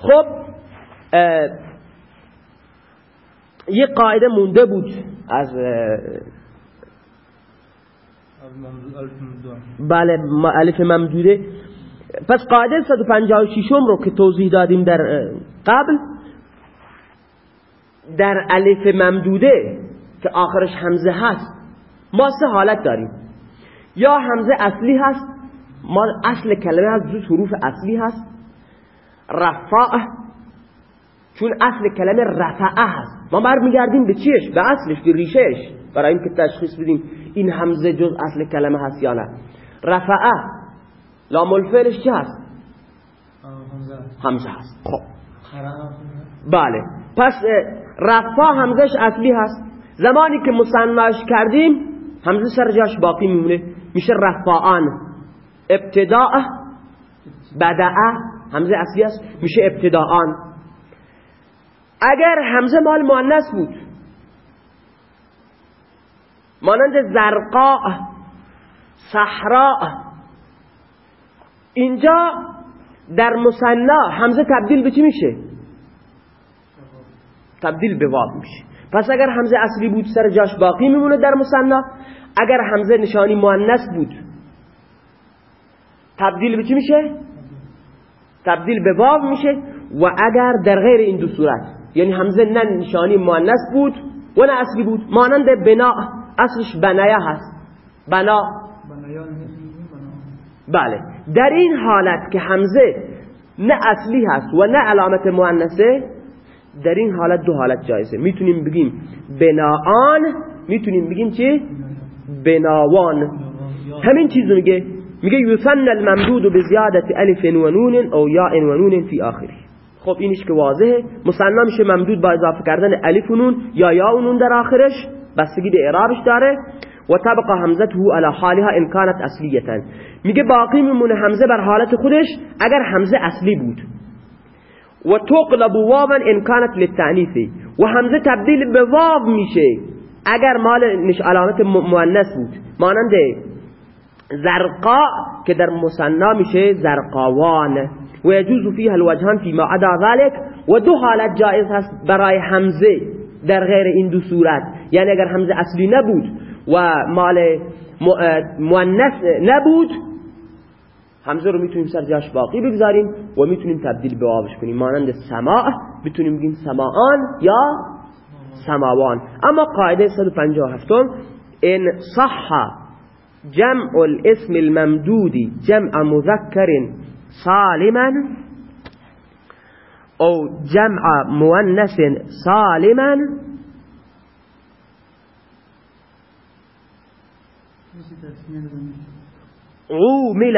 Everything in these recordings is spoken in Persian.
خب یه قاعده مونده بود از بله الف ممدوده پس قاعده 156 رو که توضیح دادیم در قبل در الف ممدوده که آخرش همزه هست ما سه حالت داریم. یا همزه اصلی هست ما اصل کلمه هست دو حروف اصلی هست. رفاع چون اصل کلمه رفعه هست. ما برمیگردیم به چیش؟ به اصلش به ریشهش. برای اینکه تشخیص بدیم این همزه جز اصل کلمه هست یا نه. رفعه. لام الفعلش چه هست؟ همزه هست. خب. بله. پس رفا همزش اصلی هست. زمانی که مصنعش کردیم همزه سر جاش باقی میمونه. میشه رفاعان ابتداء بدعه همزه اصلی است میشه ابتداءان اگر همزه مال مؤنث بود مانند زرقاء صحراء اینجا در مصنع همزه تبدیل به چی میشه؟ تبدیل به واو میشه. پس اگر همزه اصلی بود سر جاش باقی میمونه در مصنع. اگر همزه نشانی مؤنث بود تبدیل به چی میشه؟ تبدیل به واو میشه و اگر در غیر این دو صورت یعنی همزه نه نشانی مؤنث بود و نه اصلی بود مانند بنا اصلش بنایه هست. بنا. بله. در این حالت که همزه نه اصلی هست و نه علامت مؤنثه در این حالت دو حالت جایزه. می‌تونیم بگیم بناان می‌تونیم بگیم چی؟ بناوان. همین چیزو میگه. میگه یسن الممدود به زیادت الف و نون او یا و نون فی آخری خب اینش که واضحه. مصنع میشه ممدود با اضافه کردن الف و نون یا یا و نون در آخرش بستگی به اعرابش داره. و طبق همزته على حالها ان كانت اصلیتا. میگه باقی میمونه همزه بر حالت خودش اگر همزه اصلی بود. و تقلب واوا ان كانت للتعنیف و همزه تبدیل به واو میشه اگر مال نش علامت مؤنث بود. مانند زرقا که در مصنع میشه زرقاوان. و یجوز فیها الوجهان فيما عدا ذلك و دو حالت جایز هست برای همزه در غیر این دو صورت. یعنی اگر همزه اصلی نبود و مال مؤنث نبود همزه رو می‌تونیم سر جاش باقی بگذاریم و می‌تونیم تبدیل به واوش کنیم. مانند سماع می‌تونیم بگیم سماعان یا سماوان. اما قاعده 157 ان صح جمع الاسم الممدود جمع مذكر سالما او جمع مؤنث سالما عومل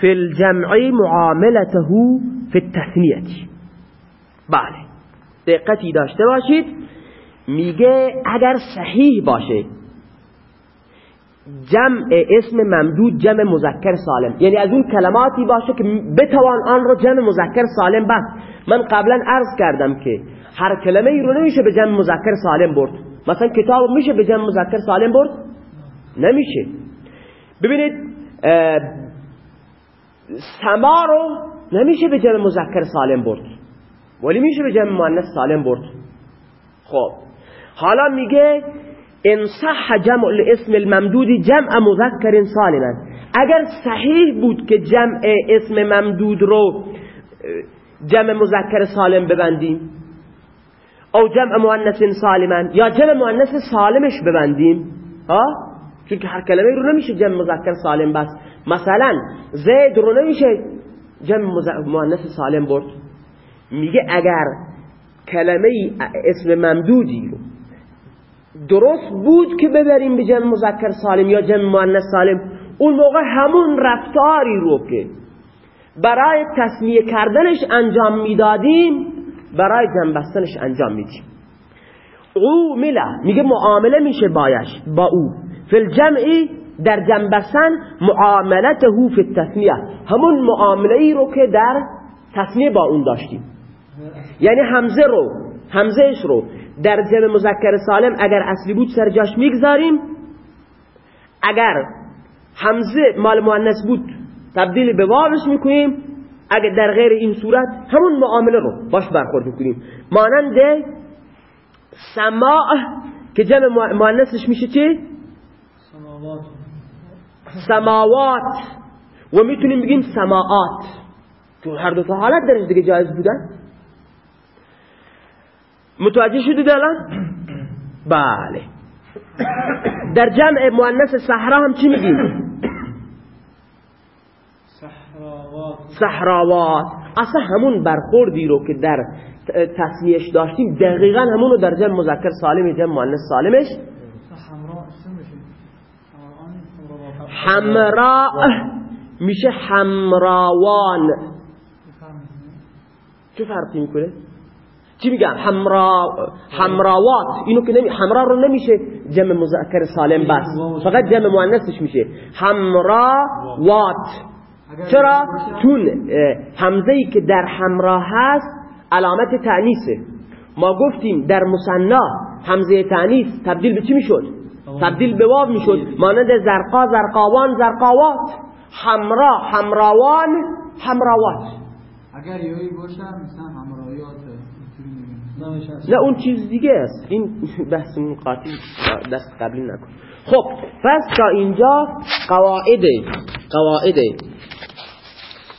في الجمع معاملته في التثنیه بله. دقتی داشته باشید. میگه اگر صحیح باشه جمع اسم ممدود جمع مذکر سالم. یعنی از اون کلماتی باشه که بتوان آن رو جمع مذکر سالم بست. من قبلا عرض کردم که هر کلمه ای رو نمیشه به جمع مذکر سالم برد. مثلا کتاب میشه به جمع مذکر سالم برد؟ نمیشه. ببینید سما رو نمیشه به جمع مذکر سالم برد. ولی میشه به جمع مؤنث سالم برد. خب. حالا میگه ان صح جمع الاسم الممدود جمع مذکر سالما اگر صحیح بود که جمع اسم ممدود رو جمع مذکر سالم ببندیم او جمع مؤنث سالما یا جمع مؤنث سالمش ببندیم ها؟ چون که هر کلمه رو نمیشه جمع مذکر سالم بس مثلا زید رو نمیشه جمع مؤنث سالم برد. میگه اگر کلمه اسم ممدودی رو درست بود که ببریم به جمع مذکر سالم یا جمع مؤنث سالم. اون موقع همون رفتاری رو که برای تصمیه کردنش انجام می‌دادیم برای جمع بستنش انجام میدیم. او ملا میگه معامله میشه بایش با او. فی الجمعی در جمع بستن معاملته فی التثنیه همون معامله ای رو که در تصمیه با اون داشتیم. یعنی همزه رو همزهش رو. در جمع مذکر سالم اگر اصلی بود سر جاش می‌گذاریم. اگر همزه مال مؤنث بود تبدیل به واوش می‌کنیم. اگه در غیر این صورت همون معامله رو باش برخورد می‌کنیم. مانند سماع که جمع مؤنثش میشه چی؟ سماوات. و می‌تونیم بگیم سماعات. چون هر دو تا حالت درش دیگه جایز بودن. متوجه شدید الان؟ بله. در جمع مؤنث صحرا هم چی میگیم؟ صحراوات. اصلا همون برخوردی رو که در تصمیهش داشتیم دقیقا همون رو در جمع مذکر سالم جمع مؤنث سالمش. حمراء. میشه حمراوان. چه فرقی می‌کنه؟ چی میگم حمرا حمراوات. اینو که نمی حمرا رو نمیشه جمع مذکر سالم بس. فقط جمع مؤنثش میشه. حمراوات. چرا؟ چون همزه ای که در حمرا هست علامت تعنیسه ما گفتیم در مصنا همزه تعنیس تبدیل به چی می‌شد؟ تبدیل به واو می‌شد. مانند زرقا زرقاوان زرقاوات. حمرا حمراوان حمراوات. اگر یایی باشه مثلا حمرایات. نه اون چیز دیگه است. این بحث قاطی دست قبلی نکن. خب پس تا اینجا قواعد قواعد.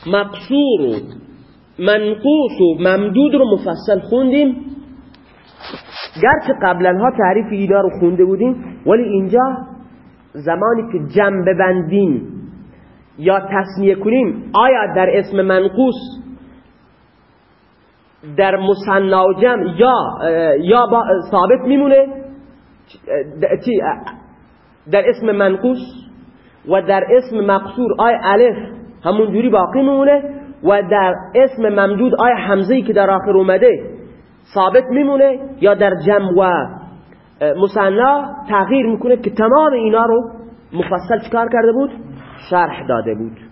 مقصور و منقوص و ممدود رو مفصل خوندیم. گرچه قبلا ها تعریف اینا رو خونده بودیم ولی اینجا زمانی که جمع ببندیم یا تصمیه کنیم آیا در اسم منقوص در مصنا و جمع یا یا ثابت میمونه در اسم منقوص و در اسم مقصور آیا الف همون جوری باقی میمونه و در اسم ممدود آیا حمزه که در آخر اومده ثابت میمونه یا در جمع و مصنا تغییر می‌کنه که تمام اینا رو مفصل چکار کرده بود؟ شرح داده بود.